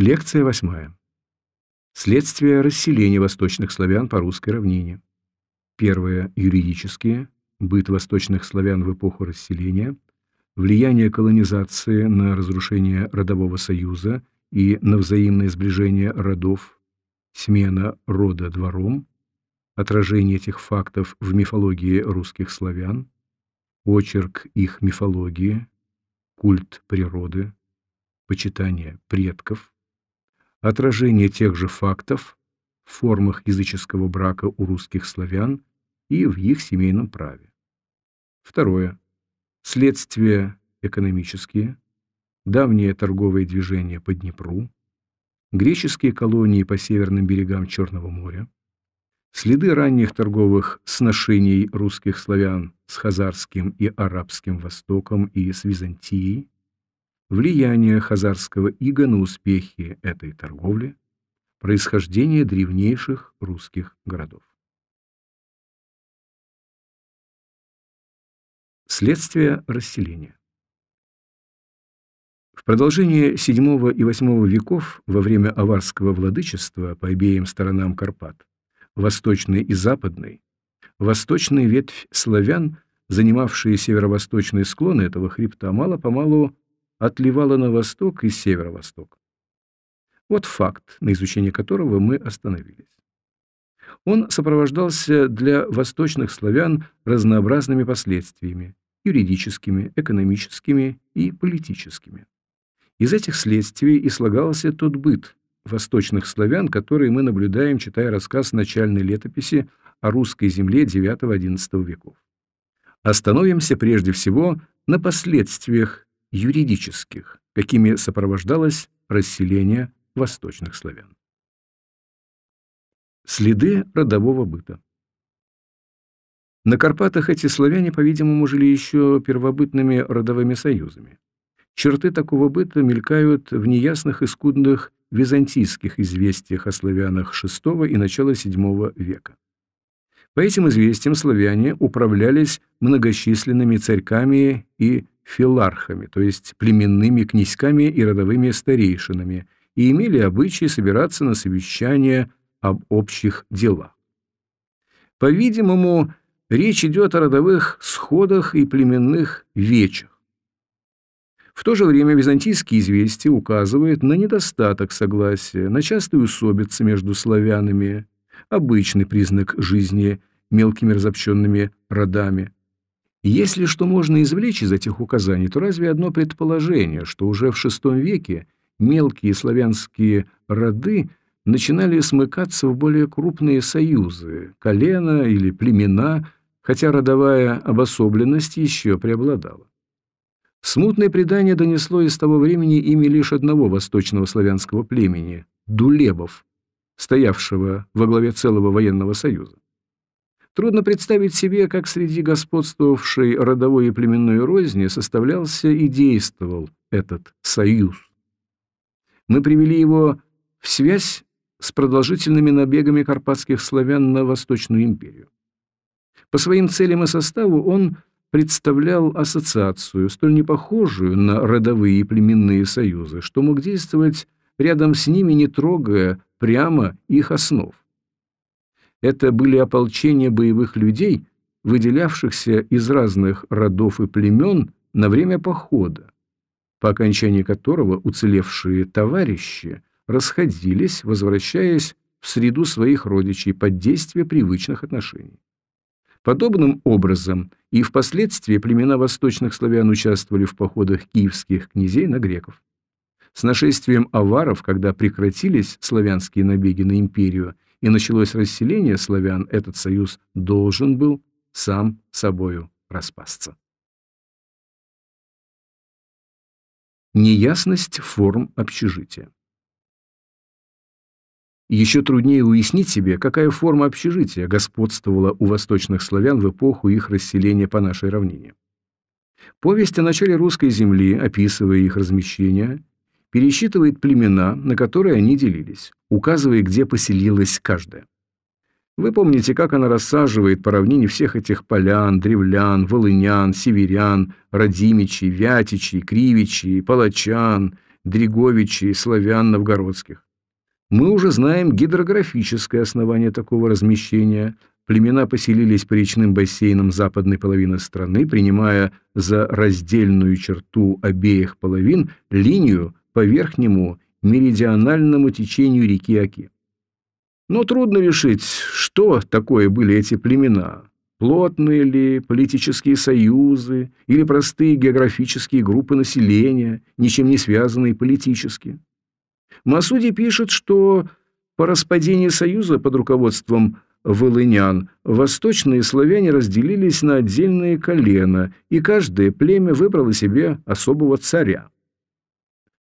Лекция восьмая. Следствие расселения восточных славян по русской равнине. Первое. Юридические. Быт восточных славян в эпоху расселения. Влияние колонизации на разрушение родового союза и на взаимное сближение родов. Смена рода двором. Отражение этих фактов в мифологии русских славян. Очерк их мифологии. Культ природы. Почитание предков отражение тех же фактов в формах языческого брака у русских славян и в их семейном праве. Второе. Следствия экономические, давнее торговое движение по Днепру, греческие колонии по северным берегам Черного моря, следы ранних торговых сношений русских славян с Хазарским и Арабским Востоком и с Византией, влияние хазарского ига на успехи этой торговли, происхождение древнейших русских городов. Следствие расселения. В продолжение VII и VIII веков, во время аварского владычества по обеим сторонам Карпат, восточной и западной, восточная ветвь славян, занимавшие северо-восточные склоны этого хребта, мало-помалу отливала на восток и северо-восток. Вот факт, на изучении которого мы остановились. Он сопровождался для восточных славян разнообразными последствиями – юридическими, экономическими и политическими. Из этих следствий и слагался тот быт восточных славян, который мы наблюдаем, читая рассказ начальной летописи о русской земле IX-XI веков. Остановимся прежде всего на последствиях юридических, какими сопровождалось расселение восточных славян. Следы родового быта. На Карпатах эти славяне, по-видимому, жили еще первобытными родовыми союзами. Черты такого быта мелькают в неясных и скудных византийских известиях о славянах VI и начала VII века. По этим известиям славяне управлялись многочисленными царьками и филархами, то есть племенными князьками и родовыми старейшинами, и имели обычай собираться на совещания об общих делах. По-видимому, речь идет о родовых сходах и племенных вечах. В то же время византийские известия указывают на недостаток согласия, на частые усобицы между славянами, обычный признак жизни мелкими разобщенными родами – если что можно извлечь из этих указаний, то разве одно предположение, что уже в VI веке мелкие славянские роды начинали смыкаться в более крупные союзы, колена или племена, хотя родовая обособленность еще преобладала. Смутное предание донесло из того времени имя лишь одного восточного славянского племени – Дулебов, стоявшего во главе целого военного союза. Трудно представить себе, как среди господствовавшей родовой и племенной розни составлялся и действовал этот союз. Мы привели его в связь с продолжительными набегами карпатских славян на Восточную империю. По своим целям и составу он представлял ассоциацию, столь непохожую на родовые и племенные союзы, что мог действовать рядом с ними, не трогая прямо их основ. Это были ополчения боевых людей, выделявшихся из разных родов и племен на время похода, по окончании которого уцелевшие товарищи расходились, возвращаясь в среду своих родичей под действие привычных отношений. Подобным образом и впоследствии племена восточных славян участвовали в походах киевских князей на греков. С нашествием аваров, когда прекратились славянские набеги на империю и началось расселение славян, этот союз должен был сам собою распасться. Неясность форм общежития. Еще труднее уяснить себе, какая форма общежития господствовала у восточных славян в эпоху их расселения по нашей равнине. Повесть о начале русской земли, описывая их размещение, пересчитывает племена, на которые они делились, указывая, где поселилась каждая. Вы помните, как она рассаживает по равнине всех этих полян, древлян, волынян, северян, родимичей, вятичей, кривичей, палачан, Дриговичей, славян новгородских. Мы уже знаем гидрографическое основание такого размещения. Племена поселились по речным бассейнам западной половины страны, принимая за раздельную черту обеих половин линию по верхнему меридиональному течению реки Оки. Но трудно решить, что такое были эти племена. Плотные ли политические союзы или простые географические группы населения, ничем не связанные политически. Масуди пишет, что по распадении союза под руководством волынян восточные славяне разделились на отдельные колена, и каждое племя выбрало себе особого царя.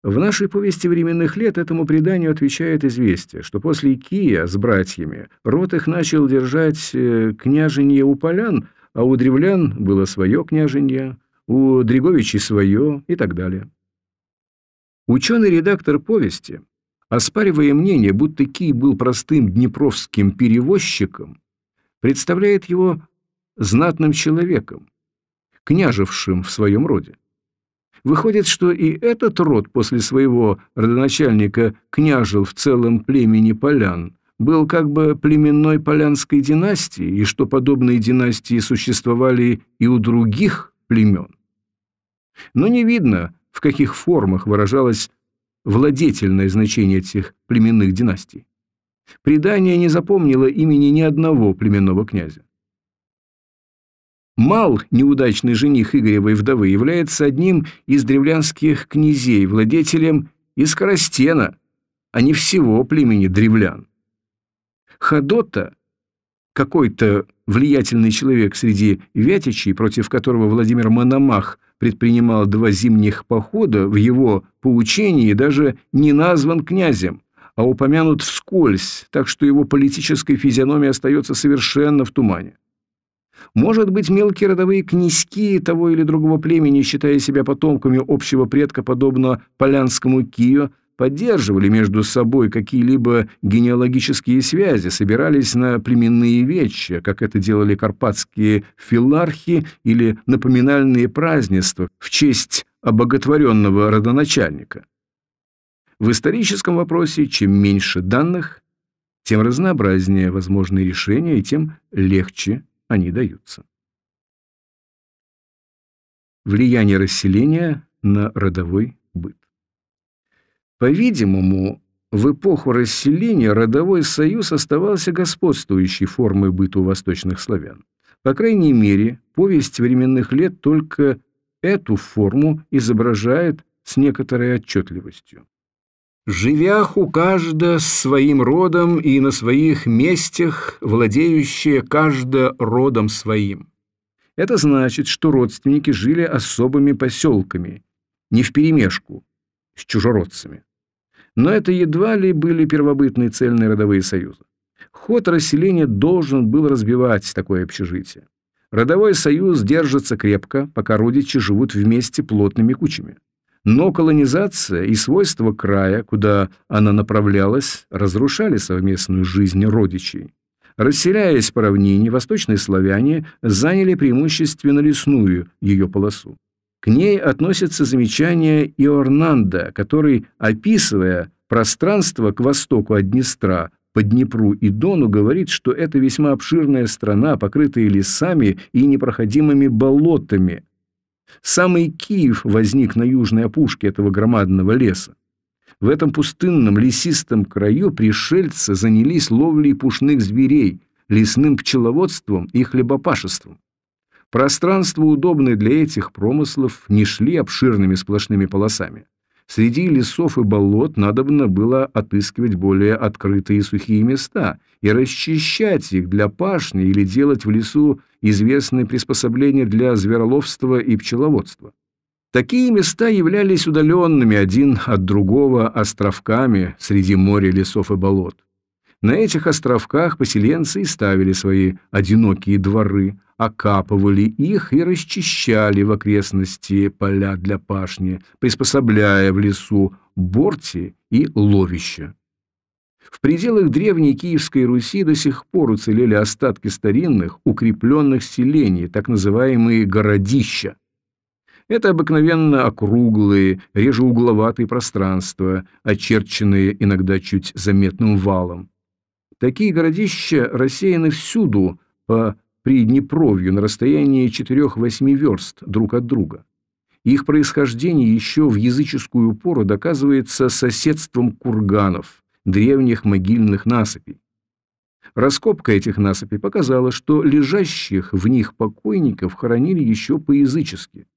В нашей повести временных лет этому преданию отвечает известие, что после Кия с братьями род их начал держать э, княженье у полян, а у древлян было свое княженье, у Дриговичей свое и так далее. Ученый-редактор повести, оспаривая мнение, будто Кий был простым днепровским перевозчиком, представляет его знатным человеком, княжевшим в своем роде. Выходит, что и этот род после своего родоначальника княжил в целом племени полян, был как бы племенной полянской династии, и что подобные династии существовали и у других племен. Но не видно, в каких формах выражалось владетельное значение этих племенных династий. Предание не запомнило имени ни одного племенного князя. Мал, неудачный жених Игоревой вдовы, является одним из древлянских князей, владетелем Искоростена, а не всего племени древлян. Ходота, какой-то влиятельный человек среди вятичей, против которого Владимир Мономах предпринимал два зимних похода, в его поучении даже не назван князем, а упомянут вскользь, так что его политическая физиономия остается совершенно в тумане. Может быть, мелкие родовые князьки того или другого племени, считая себя потомками общего предка, подобно полянскому Кио, поддерживали между собой какие-либо генеалогические связи, собирались на племенные вечи, как это делали карпатские филархи или напоминальные празднества в честь обоготворенного родоначальника. В историческом вопросе чем меньше данных, тем разнообразнее возможные решения и тем легче они даются. Влияние расселения на родовой быт. По-видимому, в эпоху расселения родовой союз оставался господствующей формой быта у восточных славян. По крайней мере, повесть временных лет только эту форму изображает с некоторой отчетливостью живях у каждого своим родом и на своих местях, владеющие каждо родом своим. Это значит, что родственники жили особыми поселками, не вперемешку с чужеродцами. Но это едва ли были первобытные цельные родовые союзы. Ход расселения должен был разбивать такое общежитие. Родовой союз держится крепко, пока родичи живут вместе плотными кучами. Но колонизация и свойства края, куда она направлялась, разрушали совместную жизнь родичей. Расселяясь по равнине, восточные славяне заняли преимущественно лесную ее полосу. К ней относятся замечания Иорнанда, который, описывая пространство к востоку от Днестра, по Днепру и Дону, говорит, что это весьма обширная страна, покрытая лесами и непроходимыми болотами, Самый Киев возник на южной опушке этого громадного леса. В этом пустынном лесистом краю пришельцы занялись ловлей пушных зверей, лесным пчеловодством и хлебопашеством. Пространства, удобные для этих промыслов, не шли обширными сплошными полосами. Среди лесов и болот надобно было отыскивать более открытые сухие места и расчищать их для пашни или делать в лесу известные приспособления для звероловства и пчеловодства. Такие места являлись удаленными один от другого островками среди моря лесов и болот. На этих островках поселенцы и ставили свои одинокие дворы, окапывали их и расчищали в окрестности поля для пашни, приспособляя в лесу борти и ловища. В пределах древней Киевской Руси до сих пор уцелели остатки старинных укрепленных селений, так называемые городища. Это обыкновенно округлые, реже угловатые пространства, очерченные иногда чуть заметным валом. Такие городища рассеяны всюду по Приднепровью на расстоянии 4-8 верст друг от друга. Их происхождение еще в языческую пору доказывается соседством курганов, древних могильных насыпей. Раскопка этих насыпей показала, что лежащих в них покойников хоронили еще по-язычески.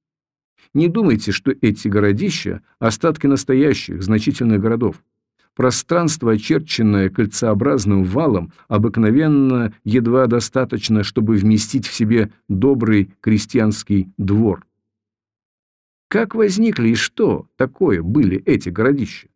Не думайте, что эти городища – остатки настоящих, значительных городов. Пространство, очерченное кольцеобразным валом, обыкновенно едва достаточно, чтобы вместить в себе добрый крестьянский двор. Как возникли и что такое были эти городища?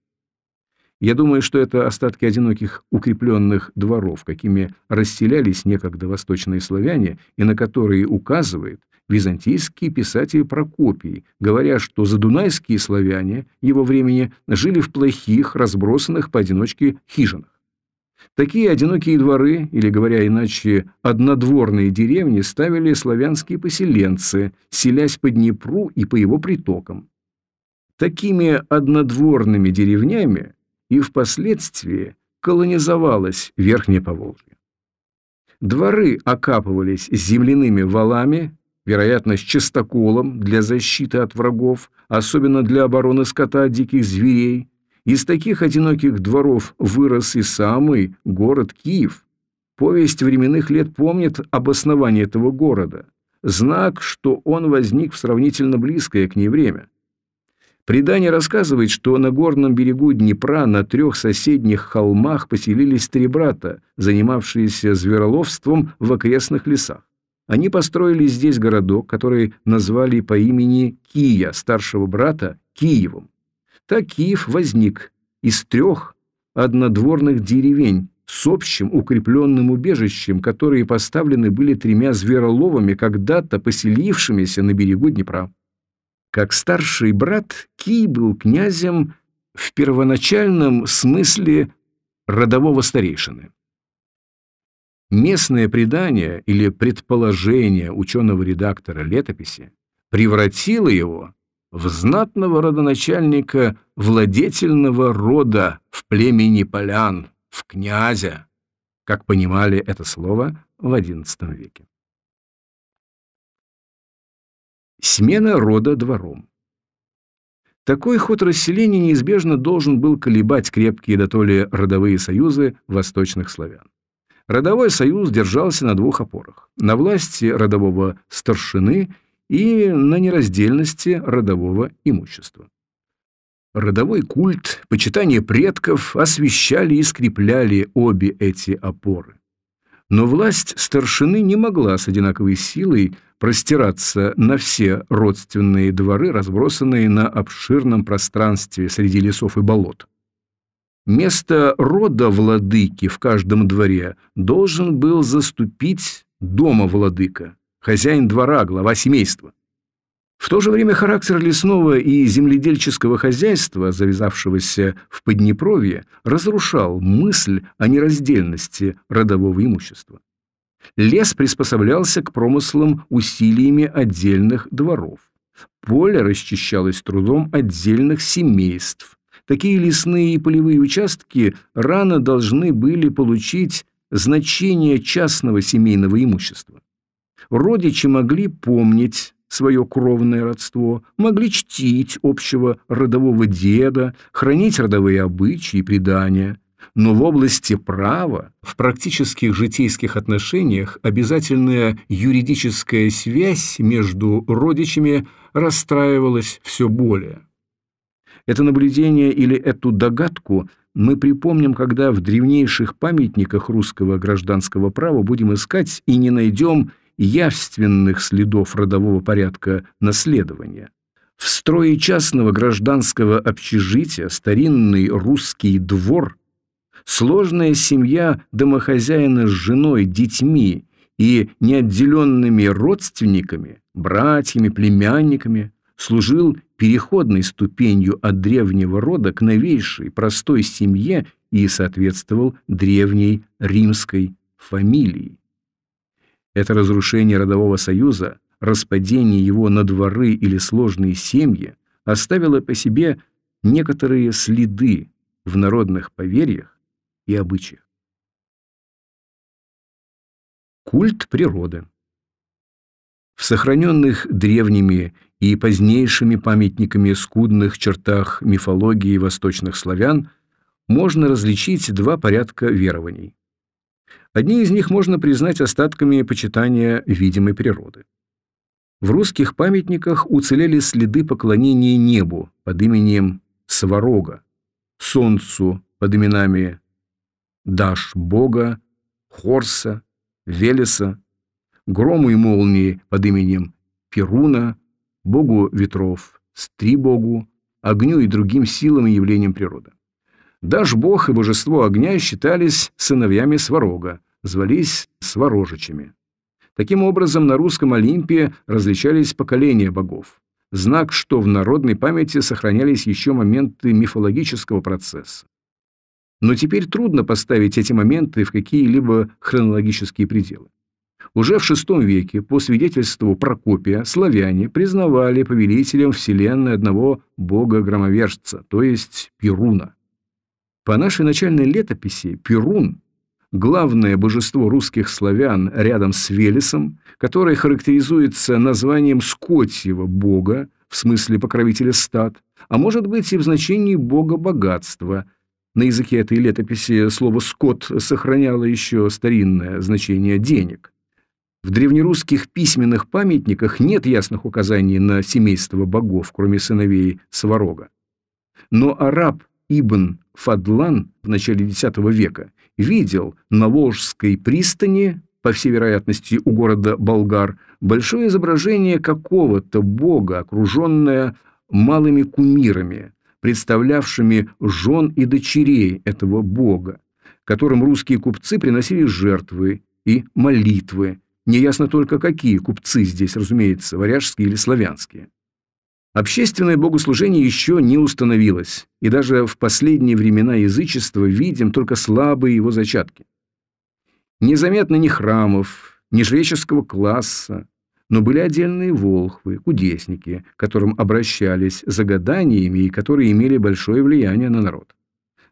Я думаю, что это остатки одиноких укрепленных дворов, какими расселялись некогда восточные славяне, и на которые указывает византийский писатель Прокопий, говоря, что задунайские славяне его времени жили в плохих, разбросанных поодиночке хижинах. Такие одинокие дворы, или, говоря иначе, однодворные деревни, ставили славянские поселенцы, селясь по Днепру и по его притокам. Такими однодворными деревнями и впоследствии колонизовалось Верхнее Поволжье. Дворы окапывались земляными валами, вероятно, с частоколом для защиты от врагов, особенно для обороны скота от диких зверей. Из таких одиноких дворов вырос и самый город Киев. Повесть временных лет помнит об основании этого города. Знак, что он возник в сравнительно близкое к ней время. Предание рассказывает, что на горном берегу Днепра на трех соседних холмах поселились три брата, занимавшиеся звероловством в окрестных лесах. Они построили здесь городок, который назвали по имени Кия, старшего брата, Киевом. Так Киев возник из трех однодворных деревень с общим укрепленным убежищем, которые поставлены были тремя звероловами, когда-то поселившимися на берегу Днепра. Как старший брат, Кий был князем в первоначальном смысле родового старейшины. Местное предание или предположение ученого-редактора летописи превратило его в знатного родоначальника владетельного рода в племени полян, в князя, как понимали это слово в XI веке. Смена рода двором. Такой ход расселения неизбежно должен был колебать крепкие дотоле родовые союзы восточных славян. Родовой союз держался на двух опорах – на власти родового старшины и на нераздельности родового имущества. Родовой культ, почитание предков освещали и скрепляли обе эти опоры. Но власть старшины не могла с одинаковой силой простираться на все родственные дворы, разбросанные на обширном пространстве среди лесов и болот. Место рода владыки в каждом дворе должен был заступить дома владыка, хозяин двора, глава семейства. В то же время характер лесного и земледельческого хозяйства, завязавшегося в Поднепровье, разрушал мысль о нераздельности родового имущества. Лес приспособлялся к промыслам усилиями отдельных дворов. Поле расчищалось трудом отдельных семейств. Такие лесные и полевые участки рано должны были получить значение частного семейного имущества. Родичи могли помнить свое кровное родство, могли чтить общего родового деда, хранить родовые обычаи и предания – но в области права, в практических житейских отношениях обязательная юридическая связь между родичами расстраивалась все более. Это наблюдение или эту догадку мы припомним, когда в древнейших памятниках русского гражданского права будем искать и не найдем явственных следов родового порядка наследования. В строе частного гражданского общежития старинный русский двор – Сложная семья домохозяина с женой, детьми и неотделенными родственниками, братьями, племянниками служил переходной ступенью от древнего рода к новейшей простой семье и соответствовал древней римской фамилии. Это разрушение родового союза распадение его на дворы или сложные семьи оставило по себе некоторые следы в народных поверьях и обычаях. Культ природы В сохраненных древними и позднейшими памятниками скудных чертах мифологии восточных славян можно различить два порядка верований. Одни из них можно признать остатками почитания видимой природы. В русских памятниках уцелели следы поклонения небу под именем Сварога, солнцу под именами Даш Бога, Хорса, Велеса, грому и молнии под именем Перуна, богу ветров, Стрибогу, огню и другим силам и явлениям природы. Даш бог и божество огня считались сыновьями Сварога, звались Сварожичами. Таким образом, на русском Олимпе различались поколения богов. Знак, что в народной памяти сохранялись еще моменты мифологического процесса. Но теперь трудно поставить эти моменты в какие-либо хронологические пределы. Уже в VI веке, по свидетельству Прокопия, славяне признавали повелителем вселенной одного бога-громовержца, то есть Перуна. По нашей начальной летописи Перун – главное божество русских славян рядом с Велесом, которое характеризуется названием скотьего бога, в смысле покровителя стад, а может быть и в значении бога богатства – на языке этой летописи слово «скот» сохраняло еще старинное значение «денег». В древнерусских письменных памятниках нет ясных указаний на семейство богов, кроме сыновей Сварога. Но араб Ибн Фадлан в начале X века видел на Волжской пристани, по всей вероятности у города Болгар, большое изображение какого-то бога, окруженное малыми кумирами, представлявшими жен и дочерей этого бога, которым русские купцы приносили жертвы и молитвы. Неясно только, какие купцы здесь, разумеется, варяжские или славянские. Общественное богослужение еще не установилось, и даже в последние времена язычества видим только слабые его зачатки. Незаметно ни храмов, ни жреческого класса, но были отдельные волхвы, кудесники, к которым обращались за гаданиями и которые имели большое влияние на народ.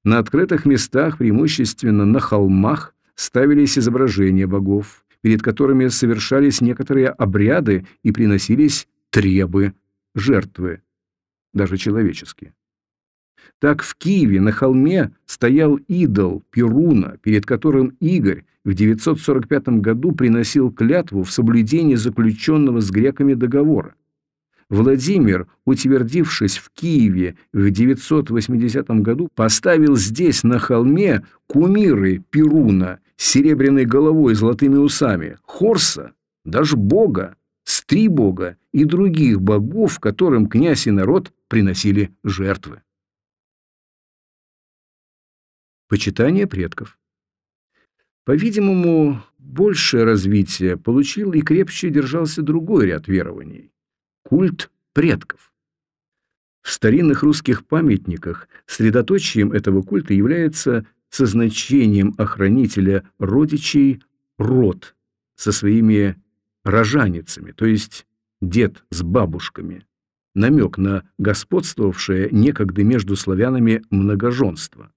На открытых местах, преимущественно на холмах, ставились изображения богов, перед которыми совершались некоторые обряды и приносились требы, жертвы, даже человеческие. Так в Киеве на холме стоял идол Перуна, перед которым Игорь в 945 году приносил клятву в соблюдении заключенного с греками договора. Владимир, утвердившись в Киеве в 980 году, поставил здесь, на холме, кумиры Перуна с серебряной головой и золотыми усами, Хорса, даже Бога, Стрибога и других богов, которым князь и народ приносили жертвы. Почитание предков. По-видимому, большее развитие получил и крепче держался другой ряд верований – культ предков. В старинных русских памятниках средоточием этого культа является со значением охранителя родичей род со своими рожаницами, то есть дед с бабушками, намек на господствовавшее некогда между славянами многоженство.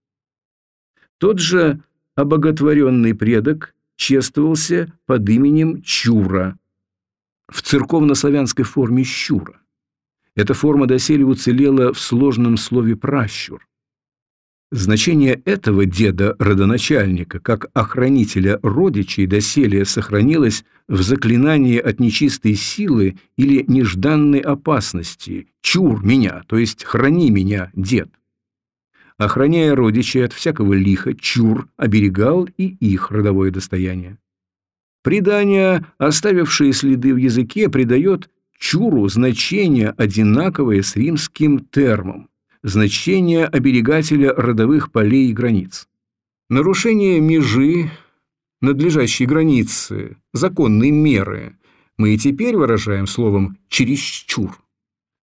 Тот же обоготворенный предок чествовался под именем Чура в церковнославянской форме Щура. Эта форма доселе уцелела в сложном слове «пращур». Значение этого деда-родоначальника как охранителя родичей доселе сохранилось в заклинании от нечистой силы или нежданной опасности «чур меня», то есть «храни меня, дед». Охраняя родичей от всякого лиха, Чур оберегал и их родовое достояние. Предание, оставившее следы в языке, придает Чуру значение, одинаковое с римским термом, значение оберегателя родовых полей и границ. Нарушение межи, надлежащей границы, законной меры мы и теперь выражаем словом «чересчур».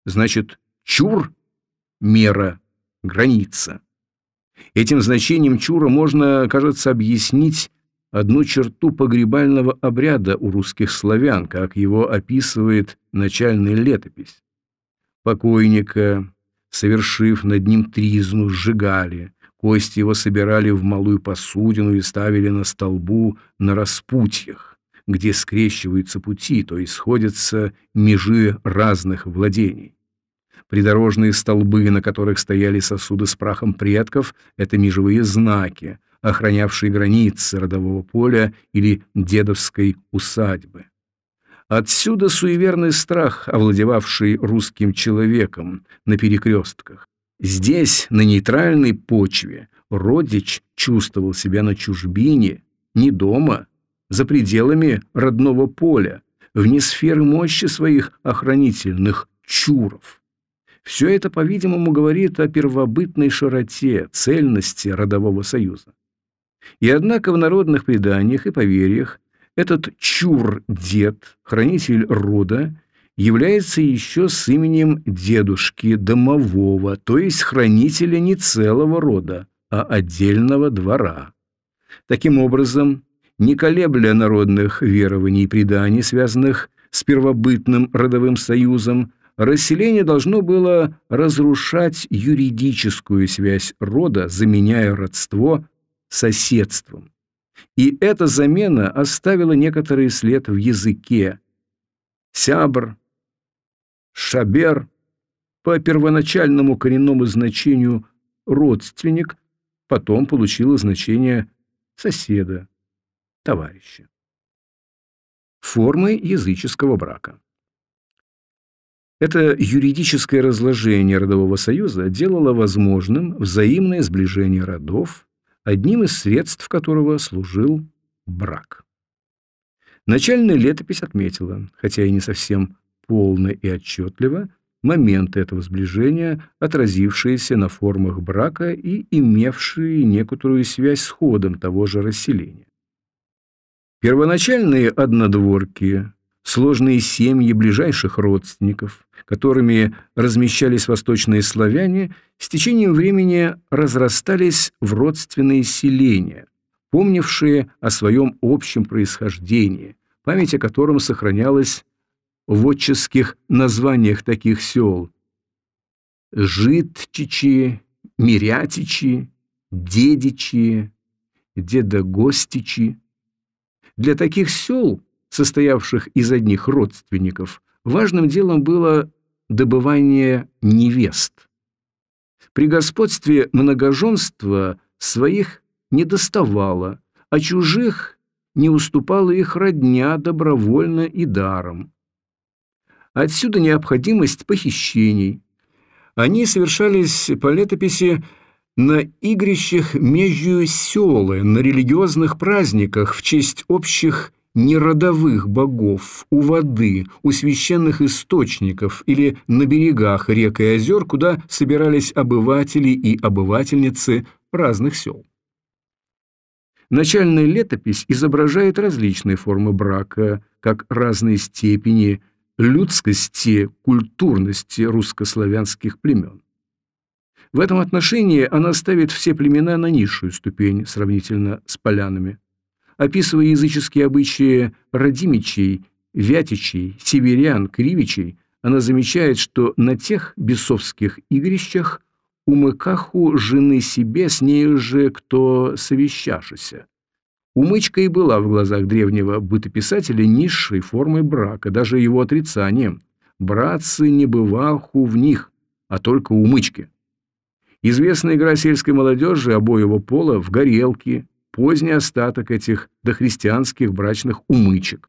Значит, чур – мера, граница. Этим значением чура можно, кажется, объяснить одну черту погребального обряда у русских славян, как его описывает начальная летопись. Покойника, совершив над ним тризну, сжигали, кости его собирали в малую посудину и ставили на столбу на распутьях, где скрещиваются пути, то есть сходятся межи разных владений. Придорожные столбы, на которых стояли сосуды с прахом предков, это межевые знаки, охранявшие границы родового поля или дедовской усадьбы. Отсюда суеверный страх, овладевавший русским человеком на перекрестках. Здесь, на нейтральной почве, родич чувствовал себя на чужбине, не дома, за пределами родного поля, вне сферы мощи своих охранительных чуров. Все это, по-видимому, говорит о первобытной широте, цельности родового союза. И однако в народных преданиях и поверьях этот чур-дед, хранитель рода, является еще с именем дедушки домового, то есть хранителя не целого рода, а отдельного двора. Таким образом, не колебля народных верований и преданий, связанных с первобытным родовым союзом, расселение должно было разрушать юридическую связь рода, заменяя родство соседством. И эта замена оставила некоторый след в языке. Сябр, шабер, по первоначальному коренному значению родственник, потом получила значение соседа, товарища. Формы языческого брака. Это юридическое разложение родового союза делало возможным взаимное сближение родов, одним из средств которого служил брак. Начальная летопись отметила, хотя и не совсем полно и отчетливо, моменты этого сближения, отразившиеся на формах брака и имевшие некоторую связь с ходом того же расселения. Первоначальные однодворки, сложные семьи ближайших родственников, которыми размещались восточные славяне, с течением времени разрастались в родственные селения, помнившие о своем общем происхождении, память о котором сохранялась в отческих названиях таких сел – Житчичи, Мирятичи, Дедичи, Дедогостичи. Для таких сел, состоявших из одних родственников, важным делом было добывание невест. При господстве многоженства своих не доставало, а чужих не уступала их родня добровольно и даром. Отсюда необходимость похищений. Они совершались по летописи на игрищах между селы, на религиозных праздниках в честь общих неродовых богов, у воды, у священных источников или на берегах рек и озер, куда собирались обыватели и обывательницы разных сел. Начальная летопись изображает различные формы брака, как разные степени людскости, культурности русско-славянских племен. В этом отношении она ставит все племена на низшую ступень сравнительно с полянами описывая языческие обычаи родимичей, вятичей, северян, кривичей, она замечает, что на тех бесовских игрищах умыкаху жены себе с нею же кто совещашися. Умычка и была в глазах древнего бытописателя низшей формой брака, даже его отрицанием. Братцы не бываху в них, а только умычки. Известная игра сельской молодежи обоего пола в горелки, поздний остаток этих дохристианских брачных умычек.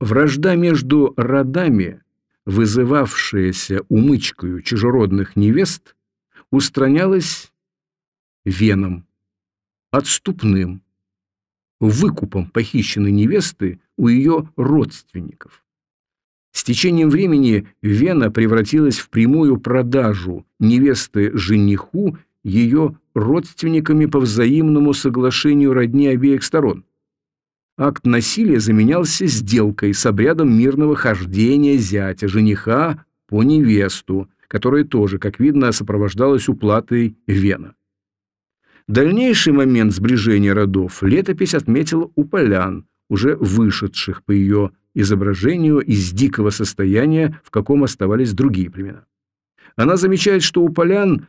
Вражда между родами, вызывавшаяся умычкою чужеродных невест, устранялась веном, отступным, выкупом похищенной невесты у ее родственников. С течением времени Вена превратилась в прямую продажу невесты жениху ее родственниками по взаимному соглашению родни обеих сторон. Акт насилия заменялся сделкой с обрядом мирного хождения зятя, жениха по невесту, которая тоже, как видно, сопровождалась уплатой вена. Дальнейший момент сближения родов летопись отметила у полян, уже вышедших по ее изображению из дикого состояния, в каком оставались другие племена. Она замечает, что у полян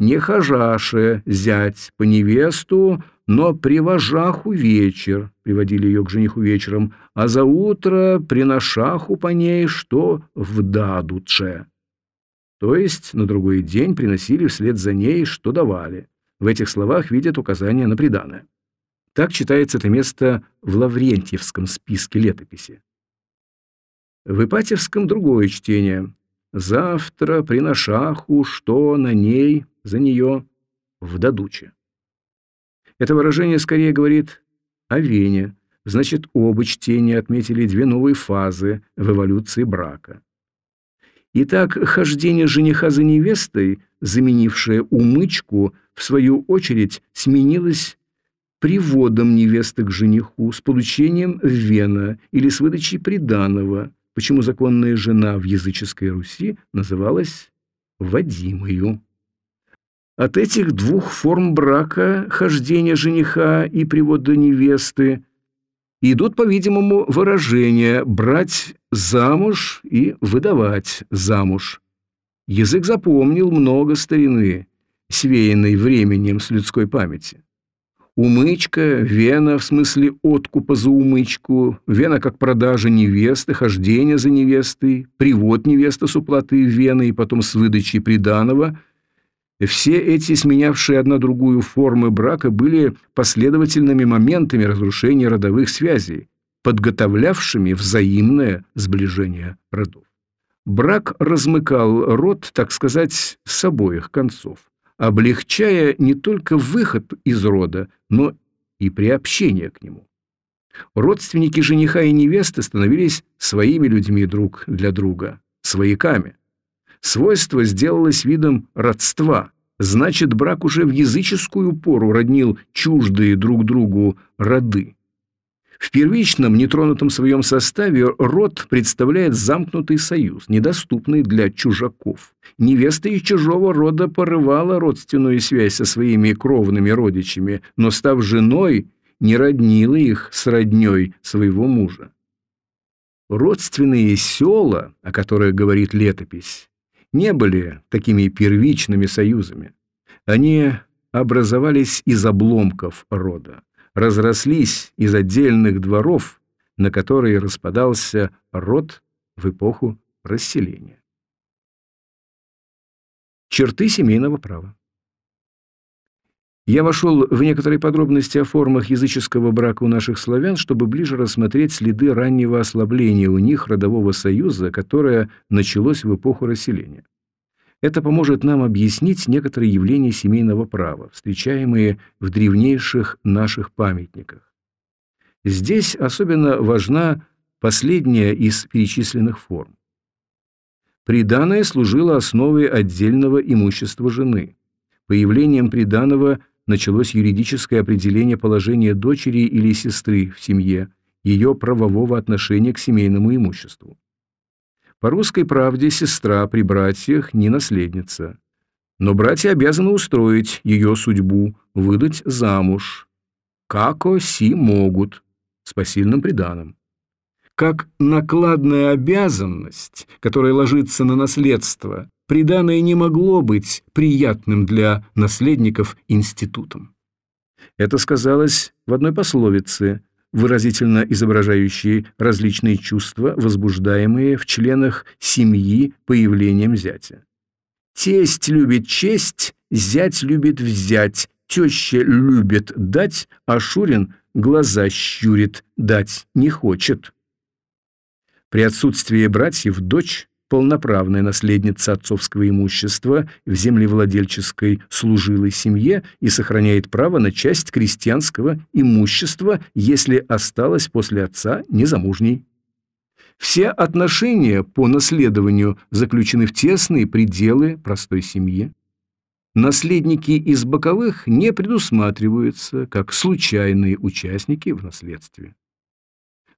не хожаше зять по невесту, но при вожаху вечер, приводили ее к жениху вечером, а за утро приношаху по ней, что в дадуче. То есть на другой день приносили вслед за ней, что давали. В этих словах видят указание на приданое. Так читается это место в Лаврентьевском списке летописи. В Ипатьевском другое чтение. «Завтра приношаху, что на ней, за нее, в дадуче». Это выражение скорее говорит о Вене, значит, оба чтения отметили две новые фазы в эволюции брака. Итак, хождение жениха за невестой, заменившее умычку, в свою очередь сменилось приводом невесты к жениху, с получением вена или с выдачей приданого, почему законная жена в языческой Руси называлась Вадимою. От этих двух форм брака, хождения жениха и привода невесты, идут, по-видимому, выражения «брать замуж» и «выдавать замуж». Язык запомнил много старины, свеянной временем с людской памяти. Умычка, вена в смысле откупа за умычку, вена как продажа невесты, хождение за невестой, привод невесты с уплатой вены и потом с выдачей приданого – все эти сменявшие одна другую формы брака были последовательными моментами разрушения родовых связей, подготовлявшими взаимное сближение родов. Брак размыкал род, так сказать, с обоих концов, облегчая не только выход из рода, но и приобщение к нему. Родственники жениха и невесты становились своими людьми друг для друга, свояками. Свойство сделалось видом родства. Значит, брак уже в языческую пору роднил чуждые друг другу роды. В первичном, нетронутом своем составе род представляет замкнутый союз, недоступный для чужаков. Невеста из чужого рода порывала родственную связь со своими кровными родичами, но, став женой, не роднила их с родней своего мужа. Родственные села, о которых говорит летопись, не были такими первичными союзами. Они образовались из обломков рода, разрослись из отдельных дворов, на которые распадался род в эпоху расселения. Черты семейного права. Я вошел в некоторые подробности о формах языческого брака у наших славян, чтобы ближе рассмотреть следы раннего ослабления у них родового союза, которое началось в эпоху расселения. Это поможет нам объяснить некоторые явления семейного права, встречаемые в древнейших наших памятниках. Здесь особенно важна последняя из перечисленных форм. Приданое служило основой отдельного имущества жены. Появлением приданого – началось юридическое определение положения дочери или сестры в семье, ее правового отношения к семейному имуществу. По русской правде сестра при братьях не наследница. Но братья обязаны устроить ее судьбу, выдать замуж. Како си могут, с посильным приданым. Как накладная обязанность, которая ложится на наследство, приданное не могло быть приятным для наследников институтом. Это сказалось в одной пословице, выразительно изображающей различные чувства, возбуждаемые в членах семьи появлением зятя. Тесть любит честь, зять любит взять, теща любит дать, а Шурин глаза щурит, дать не хочет. При отсутствии братьев дочь полноправная наследница отцовского имущества в землевладельческой служилой семье и сохраняет право на часть крестьянского имущества, если осталась после отца незамужней. Все отношения по наследованию заключены в тесные пределы простой семьи. Наследники из боковых не предусматриваются как случайные участники в наследстве.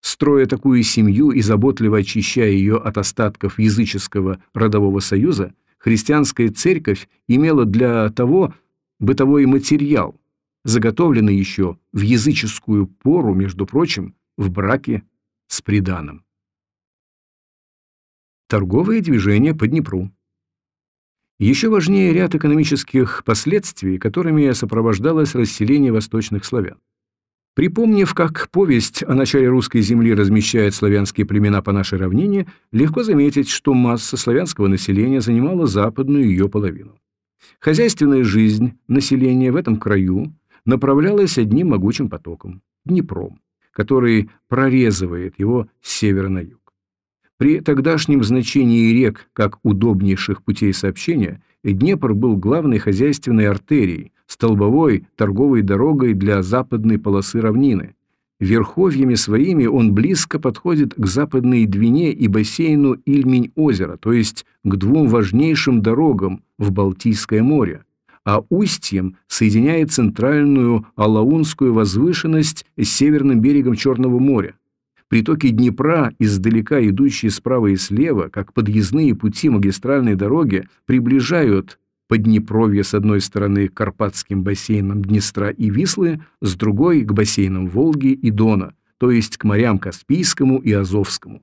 Строя такую семью и заботливо очищая ее от остатков языческого родового союза, христианская церковь имела для того бытовой материал, заготовленный еще в языческую пору, между прочим, в браке с приданым. Торговые движения по Днепру. Еще важнее ряд экономических последствий, которыми сопровождалось расселение восточных славян. Припомнив, как повесть о начале русской земли размещает славянские племена по нашей равнине, легко заметить, что масса славянского населения занимала западную ее половину. Хозяйственная жизнь населения в этом краю направлялась одним могучим потоком – Днепром, который прорезывает его с севера на юг. При тогдашнем значении рек как удобнейших путей сообщения Днепр был главной хозяйственной артерией, столбовой торговой дорогой для западной полосы равнины. Верховьями своими он близко подходит к западной Двине и бассейну Ильмень-озера, то есть к двум важнейшим дорогам в Балтийское море, а устьем соединяет центральную Алаунскую возвышенность с северным берегом Черного моря. Притоки Днепра, издалека идущие справа и слева, как подъездные пути магистральной дороги, приближают Поднепровье с одной стороны к Карпатским бассейнам Днестра и Вислы, с другой – к бассейнам Волги и Дона, то есть к морям Каспийскому и Азовскому.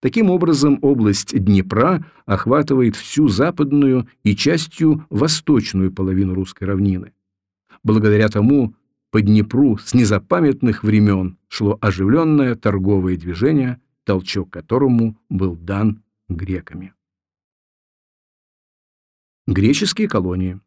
Таким образом, область Днепра охватывает всю западную и частью восточную половину русской равнины. Благодаря тому по Днепру с незапамятных времен шло оживленное торговое движение, толчок которому был дан греками. Греческие колонии.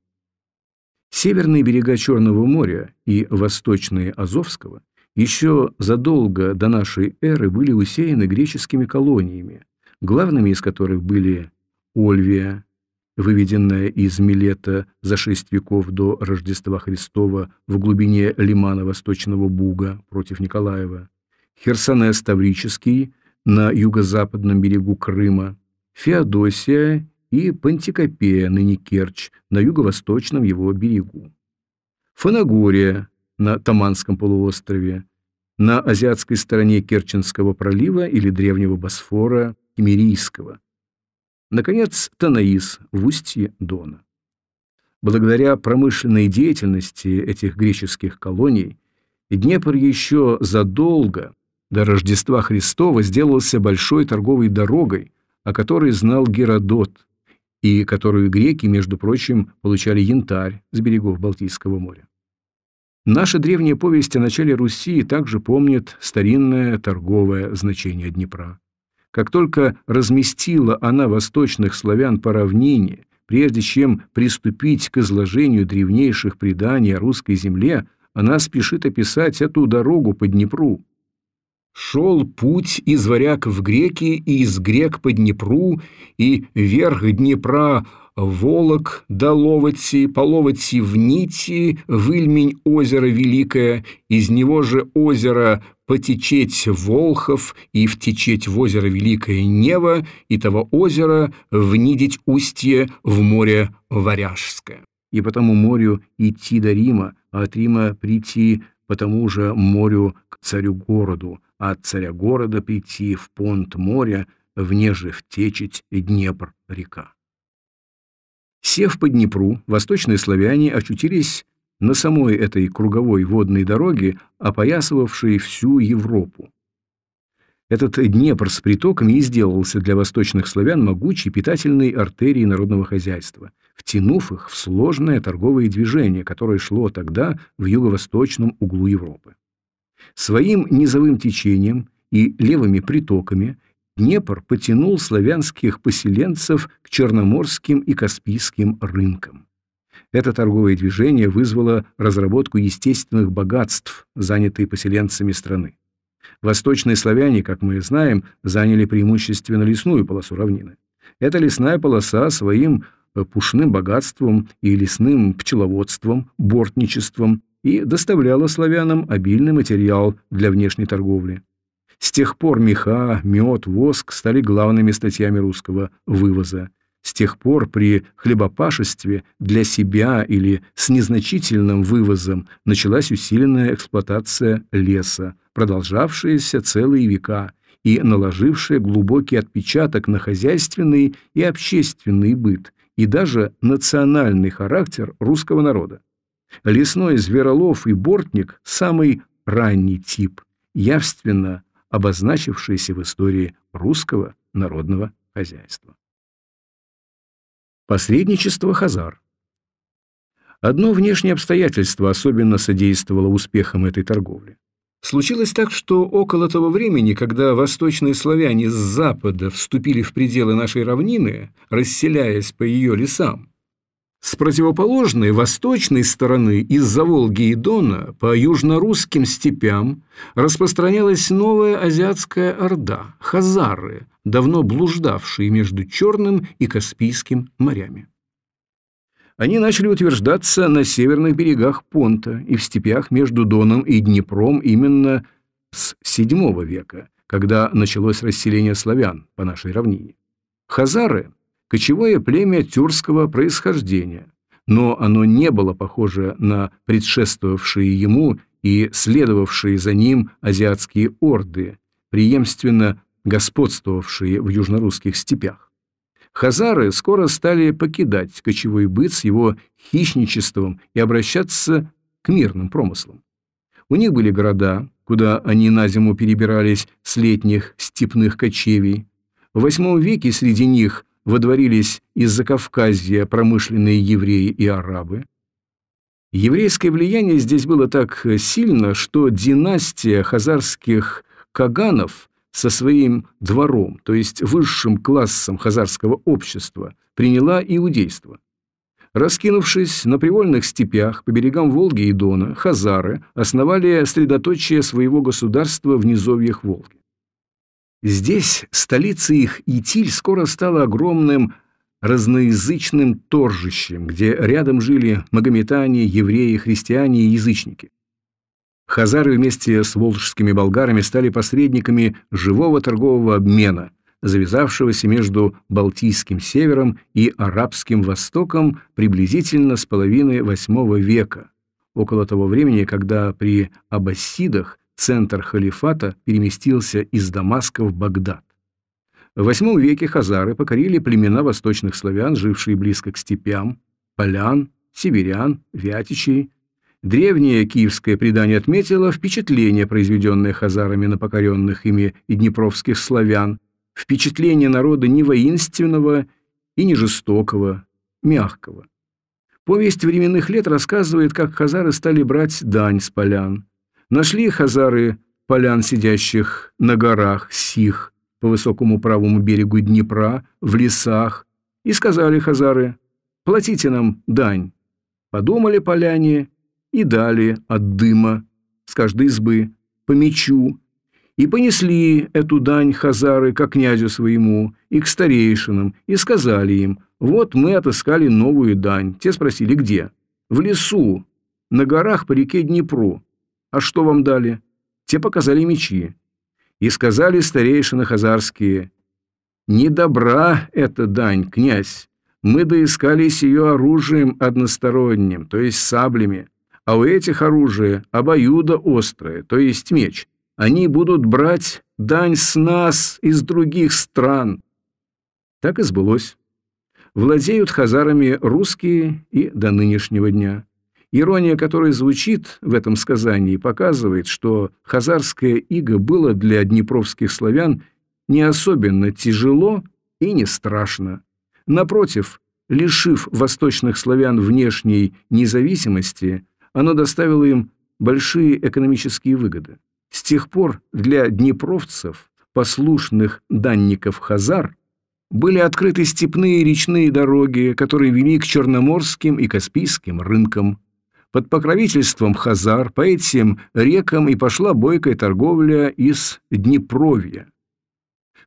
Северные берега Черного моря и восточные Азовского еще задолго до нашей эры были усеяны греческими колониями, главными из которых были Ольвия, выведенная из Милета за шесть веков до Рождества Христова в глубине лимана Восточного Буга против Николаева, Херсонес Таврический на юго-западном берегу Крыма, Феодосия и Пантикопея, ныне Керчь, на юго-восточном его берегу, Фанагория на Таманском полуострове, на азиатской стороне Керченского пролива или древнего Босфора Кемерийского, Наконец, Танаис в устье Дона. Благодаря промышленной деятельности этих греческих колоний Днепр еще задолго до Рождества Христова сделался большой торговой дорогой, о которой знал Геродот, и которую греки, между прочим, получали янтарь с берегов Балтийского моря. Наша древняя повесть о начале Руси также помнит старинное торговое значение Днепра. Как только разместила она восточных славян по равнине, прежде чем приступить к изложению древнейших преданий о русской земле, она спешит описать эту дорогу по Днепру. «Шел путь из варяг в греки и из грек по Днепру, и вверх Днепра Волок до Ловоти, по Ловоти в Нити, выльмень озеро Великое, из него же озеро потечеть Волхов и втечеть в озеро Великое Нева, и того озера внидеть устье в море Варяжское. И по тому морю идти до Рима, а от Рима прийти по тому же морю к царю-городу, от царя-города прийти в понт моря, внеже втечить Днепр-река. Сев по Днепру, восточные славяне очутились на самой этой круговой водной дороге, опоясывавшей всю Европу. Этот Днепр с притоками и сделался для восточных славян могучей питательной артерией народного хозяйства, втянув их в сложное торговое движение, которое шло тогда в юго-восточном углу Европы. Своим низовым течением и левыми притоками Днепр потянул славянских поселенцев к черноморским и каспийским рынкам. Это торговое движение вызвало разработку естественных богатств, занятые поселенцами страны. Восточные славяне, как мы знаем, заняли преимущественно лесную полосу равнины. Эта лесная полоса своим пушным богатством и лесным пчеловодством, бортничеством и доставляла славянам обильный материал для внешней торговли. С тех пор меха, мед, воск стали главными статьями русского вывоза. С тех пор при хлебопашестве для себя или с незначительным вывозом началась усиленная эксплуатация леса, продолжавшаяся целые века и наложившая глубокий отпечаток на хозяйственный и общественный быт и даже национальный характер русского народа. Лесной зверолов и бортник – самый ранний тип, явственно обозначившийся в истории русского народного хозяйства. Посредничество Хазар Одно внешнее обстоятельство особенно содействовало успехам этой торговли. Случилось так, что около того времени, когда восточные славяне с запада вступили в пределы нашей равнины, расселяясь по ее лесам, с противоположной восточной стороны из-за Волги и Дона по южно-русским степям распространялась новая азиатская орда – хазары, давно блуждавшие между Черным и Каспийским морями. Они начали утверждаться на северных берегах Понта и в степях между Доном и Днепром именно с VII века, когда началось расселение славян по нашей равнине. Хазары – кочевое племя тюркского происхождения, но оно не было похоже на предшествовавшие ему и следовавшие за ним азиатские орды, преемственно господствовавшие в южнорусских степях. Хазары скоро стали покидать кочевой быт с его хищничеством и обращаться к мирным промыслам. У них были города, куда они на зиму перебирались с летних степных кочевий. В VIII веке среди них водворились из Закавказья промышленные евреи и арабы. Еврейское влияние здесь было так сильно, что династия хазарских каганов со своим двором, то есть высшим классом хазарского общества, приняла иудейство. Раскинувшись на привольных степях по берегам Волги и Дона, хазары основали средоточие своего государства в низовьях Волги. Здесь столица их Итиль скоро стала огромным разноязычным торжищем, где рядом жили магометане, евреи, христиане и язычники. Хазары вместе с волжскими болгарами стали посредниками живого торгового обмена, завязавшегося между Балтийским севером и Арабским востоком приблизительно с половины VIII века, около того времени, когда при аббасидах центр халифата переместился из Дамаска в Багдад. В VIII веке хазары покорили племена восточных славян, жившие близко к степям, полян, северян, вятичей, Древнее киевское предание отметило впечатление, произведенное хазарами на покоренных ими и днепровских славян, впечатление народа не воинственного и не жестокого, мягкого. Повесть временных лет рассказывает, как хазары стали брать дань с полян. Нашли хазары полян, сидящих на горах, сих, по высокому правому берегу Днепра, в лесах, и сказали хазары, платите нам дань. Подумали поляне и дали от дыма с каждой избы по мечу, и понесли эту дань хазары к князю своему и к старейшинам, и сказали им, вот мы отыскали новую дань. Те спросили, где? В лесу, на горах по реке Днепру. А что вам дали? Те показали мечи. И сказали старейшины хазарские, не добра эта дань, князь. Мы доискались ее оружием односторонним, то есть саблями, а у этих оружие обоюдо острое, то есть меч. Они будут брать дань с нас из других стран. Так и сбылось. Владеют хазарами русские и до нынешнего дня. Ирония, которая звучит в этом сказании, показывает, что хазарское иго было для днепровских славян не особенно тяжело и не страшно. Напротив, лишив восточных славян внешней независимости, оно доставило им большие экономические выгоды. С тех пор для днепровцев, послушных данников Хазар, были открыты степные речные дороги, которые вели к черноморским и каспийским рынкам. Под покровительством Хазар по этим рекам и пошла бойкая торговля из Днепровья.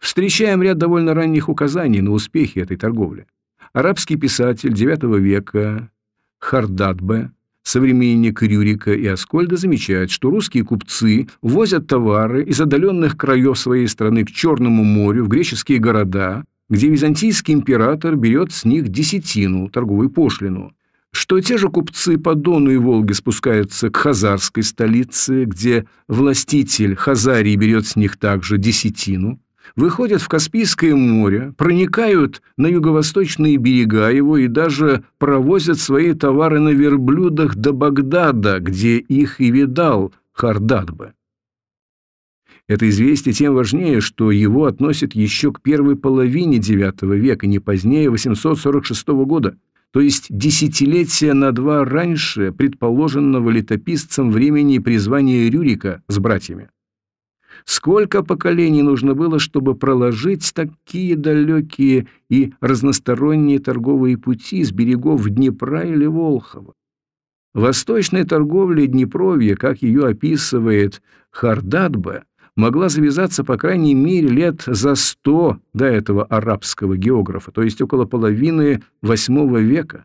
Встречаем ряд довольно ранних указаний на успехи этой торговли. Арабский писатель IX века Хардадбе Современник Рюрика и Аскольда замечает, что русские купцы возят товары из отдаленных краев своей страны к Черному морю, в греческие города, где византийский император берет с них десятину, торговую пошлину, что те же купцы по Дону и Волге спускаются к хазарской столице, где властитель Хазарии берет с них также десятину, выходят в Каспийское море, проникают на юго-восточные берега его и даже провозят свои товары на верблюдах до Багдада, где их и видал Хардадбе. Это известие тем важнее, что его относят еще к первой половине IX века, не позднее 846 года, то есть десятилетия на два раньше предположенного летописцем времени призвания Рюрика с братьями. Сколько поколений нужно было, чтобы проложить такие далекие и разносторонние торговые пути с берегов Днепра или Волхова? Восточная торговля Днепровья, как ее описывает Хардадбе, могла завязаться по крайней мере лет за сто до этого арабского географа, то есть около половины восьмого века.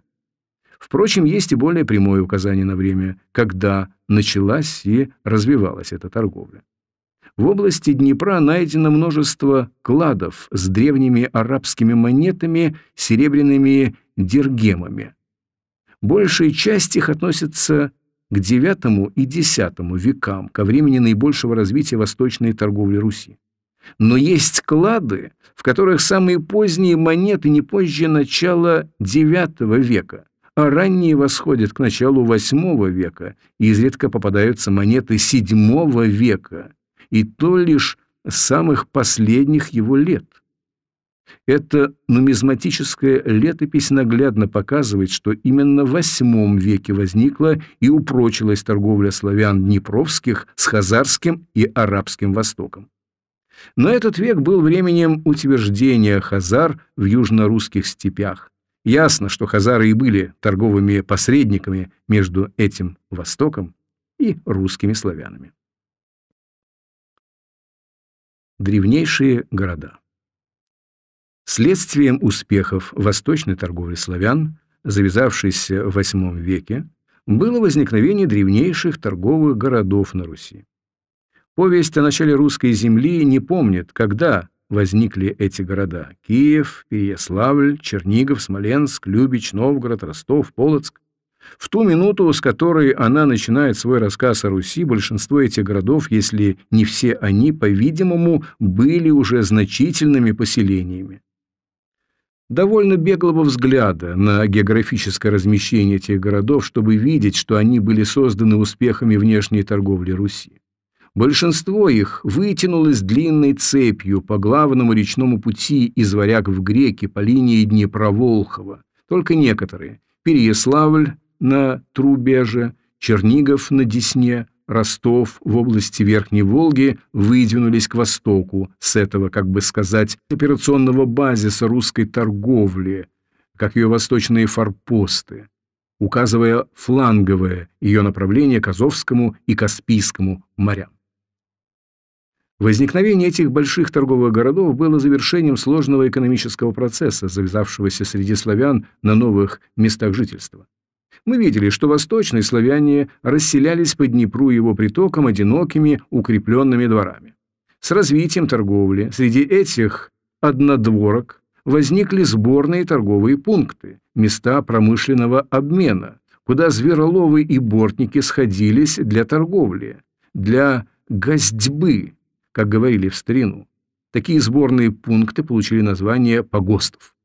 Впрочем, есть и более прямое указание на время, когда началась и развивалась эта торговля. В области Днепра найдено множество кладов с древними арабскими монетами, серебряными диргемами. Большая часть их относится к IX и X векам, ко времени наибольшего развития восточной торговли Руси. Но есть клады, в которых самые поздние монеты не позже начала IX века, а ранние восходят к началу VIII века, и изредка попадаются монеты VII века, и то лишь самых последних его лет. Эта нумизматическая летопись наглядно показывает, что именно в VIII веке возникла и упрочилась торговля славян Днепровских с Хазарским и Арабским Востоком. Но этот век был временем утверждения Хазар в южно-русских степях. Ясно, что хазары и были торговыми посредниками между этим Востоком и русскими славянами. Древнейшие города Следствием успехов восточной торговли славян, завязавшейся в VIII веке, было возникновение древнейших торговых городов на Руси. Повесть о начале русской земли не помнит, когда возникли эти города – Киев, Переяславль, Чернигов, Смоленск, Любич, Новгород, Ростов, Полоцк. В ту минуту, с которой она начинает свой рассказ о Руси, большинство этих городов, если не все они, по-видимому, были уже значительными поселениями. Довольно беглого взгляда на географическое размещение этих городов, чтобы видеть, что они были созданы успехами внешней торговли Руси. Большинство их вытянулось длинной цепью по главному речному пути из Варяг в Греки по линии Днепра-Волхова. Только некоторые – Переяславль на Трубеже, Чернигов на Десне, Ростов в области Верхней Волги выдвинулись к востоку с этого, как бы сказать, операционного базиса русской торговли, как ее восточные форпосты, указывая фланговое ее направление к Азовскому и Каспийскому морям. Возникновение этих больших торговых городов было завершением сложного экономического процесса, завязавшегося среди славян на новых местах жительства. Мы видели, что восточные славяне расселялись по Днепру и его притокам одинокими укрепленными дворами. С развитием торговли среди этих однодворок возникли сборные торговые пункты, места промышленного обмена, куда звероловы и бортники сходились для торговли, для гостьбы, как говорили в старину. Такие сборные пункты получили название погостов.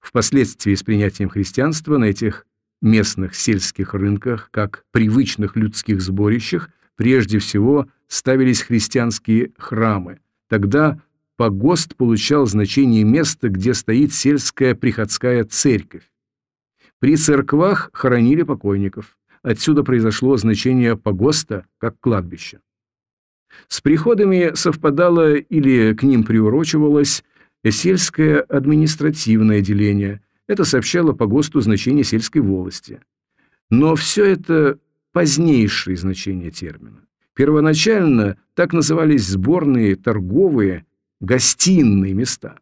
Впоследствии с принятием христианства на этих местных сельских рынках, как привычных людских сборищах, прежде всего ставились христианские храмы. Тогда погост получал значение места, где стоит сельская приходская церковь. При церквах хоронили покойников. Отсюда произошло значение погоста как кладбища. С приходами совпадало или к ним приурочивалось сельское административное деление – это сообщало по ГОСТу значение сельской волости. Но все это позднейшие значения термина. Первоначально так назывались сборные, торговые, гостиные места.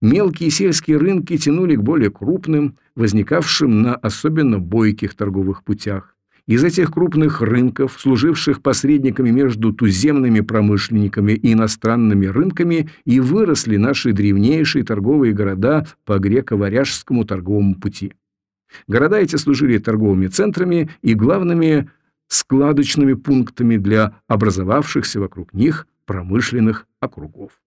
Мелкие сельские рынки тянули к более крупным, возникавшим на особенно бойких торговых путях. Из этих крупных рынков, служивших посредниками между туземными промышленниками и иностранными рынками, и выросли наши древнейшие торговые города по греко-варяжскому торговому пути. Города эти служили торговыми центрами и главными складочными пунктами для образовавшихся вокруг них промышленных округов.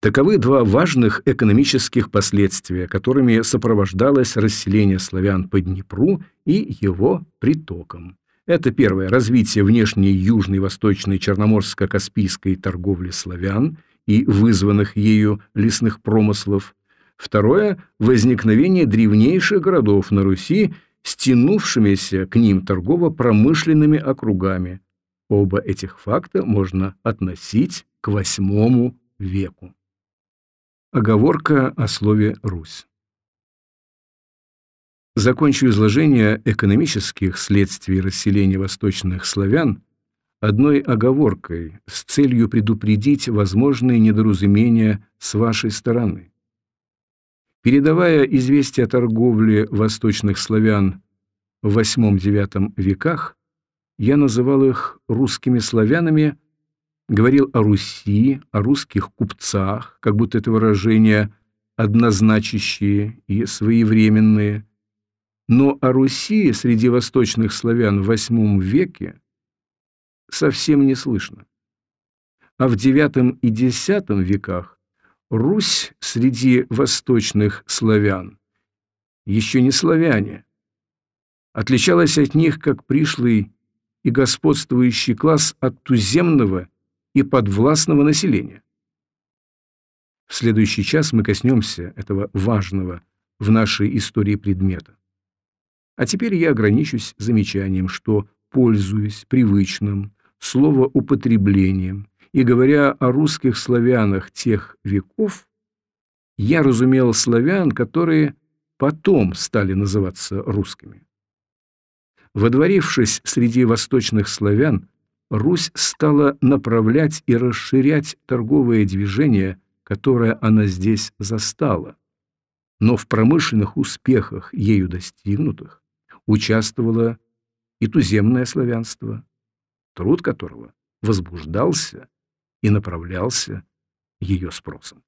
Таковы два важных экономических последствия, которыми сопровождалось расселение славян по Днепру и его притокам. Это первое – развитие внешней южной, восточной, черноморско-каспийской торговли славян и вызванных ею лесных промыслов. Второе – возникновение древнейших городов на Руси, стянувшимися к ним торгово-промышленными округами. Оба этих факта можно относить к VIII веку. Оговорка о слове «Русь». Закончу изложение экономических следствий расселения восточных славян одной оговоркой с целью предупредить возможные недоразумения с вашей стороны. Передавая известия о торговле восточных славян в VIII-IX веках, я называл их русскими славянами – говорил о Руси, о русских купцах, как будто это выражение однозначащие и своевременные. Но о Руси среди восточных славян в VIII веке совсем не слышно. А в IX и X веках Русь среди восточных славян еще не славяне, отличалась от них как пришлый и господствующий класс от туземного и подвластного населения. В следующий час мы коснемся этого важного в нашей истории предмета. А теперь я ограничусь замечанием, что, пользуясь привычным словоупотреблением и говоря о русских славянах тех веков, я разумел славян, которые потом стали называться русскими. Водворившись среди восточных славян, Русь стала направлять и расширять торговое движение, которое она здесь застала. Но в промышленных успехах, ею достигнутых, участвовало и туземное славянство, труд которого возбуждался и направлялся ее спросом.